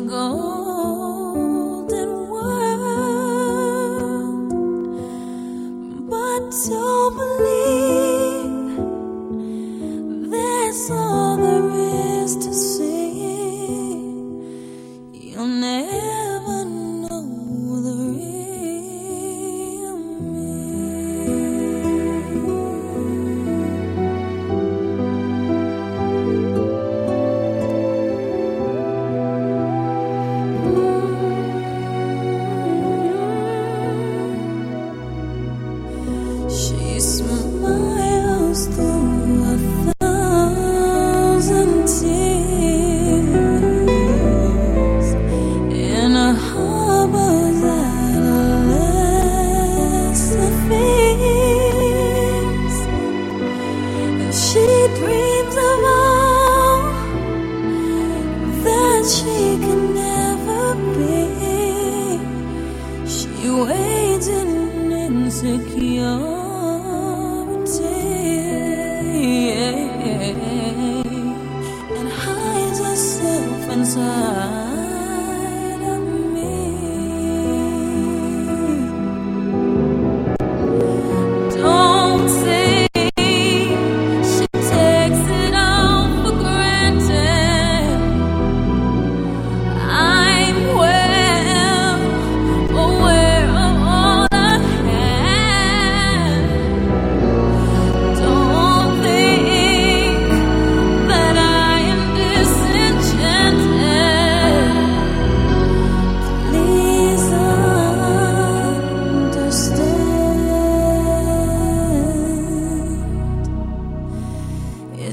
golden world, but so. that she can never be. She waits in insecurity and hides herself inside.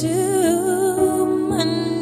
to